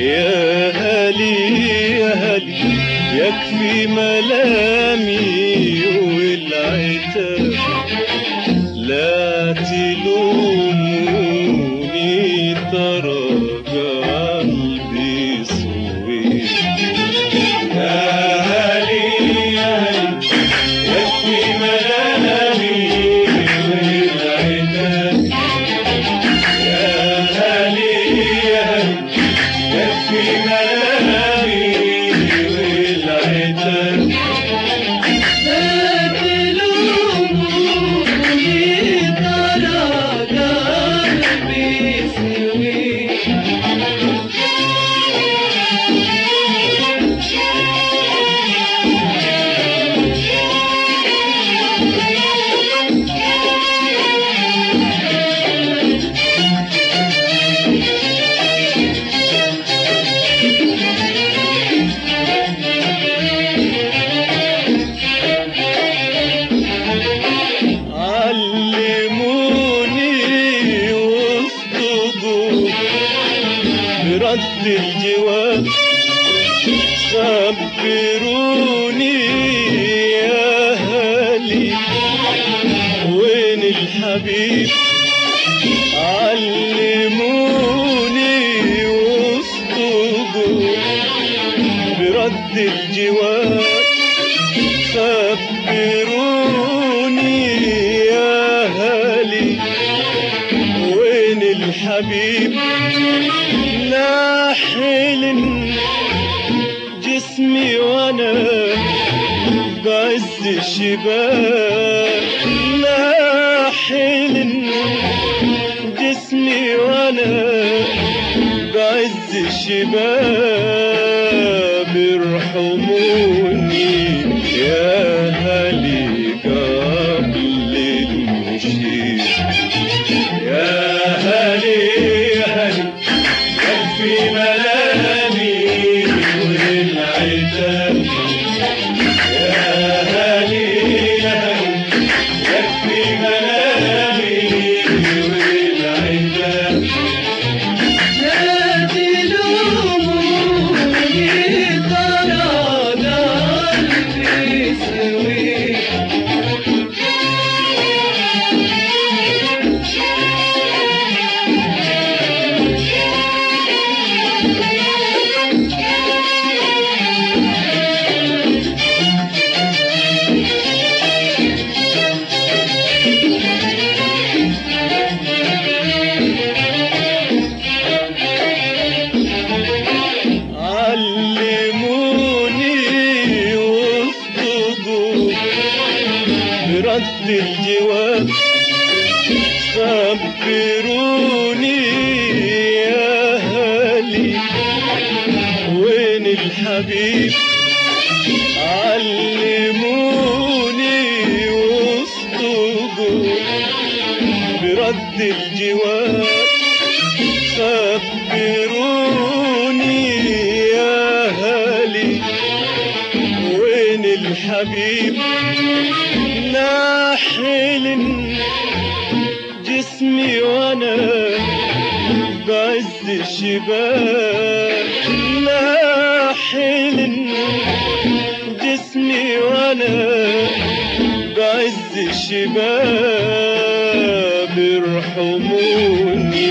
يا هلي يا هلي يكفي ملامي. والعتاب خبروني يا هلي وين الحبيب؟ علموني واصدقوا برد الجواب خبروني يا هلي وين الحبيب؟ لا حلم جسمي وأنا بعز الشباب لا حلم جسمي وأنا بعز الشباب ارحموني. الجواب. خبروني يا هلي وين الحبيب؟ علموني واصدقوا برد الجواب. خبروني جسمي وأنا بعز الشباب لا حلم جسمي وأنا بعز الشباب ارحموني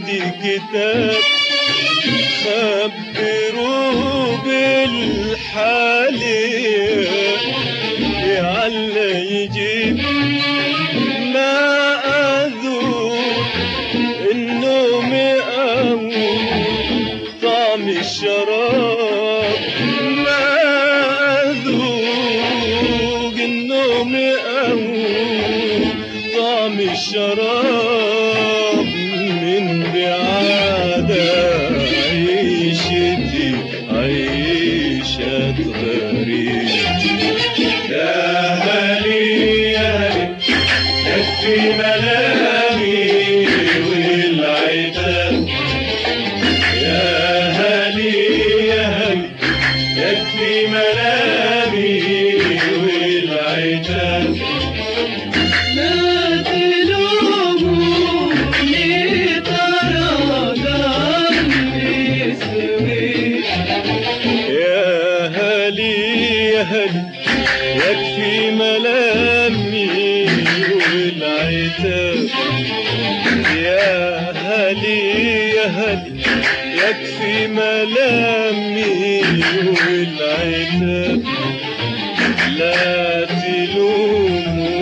عندي كتاب خبروا بالحال يعل يجيب ما أذوق النوم أو طعم الشراب عيشتي عيشة غريب يا هلي يا هلي يكفي ملامي والعتاب. يا هلي يا هلي يكفي ملامي والعتاب. يا هلي يكفي ملامي والعتاب. يا هلي يا هلي يكفي ملامي والعتاب. لا تلوموني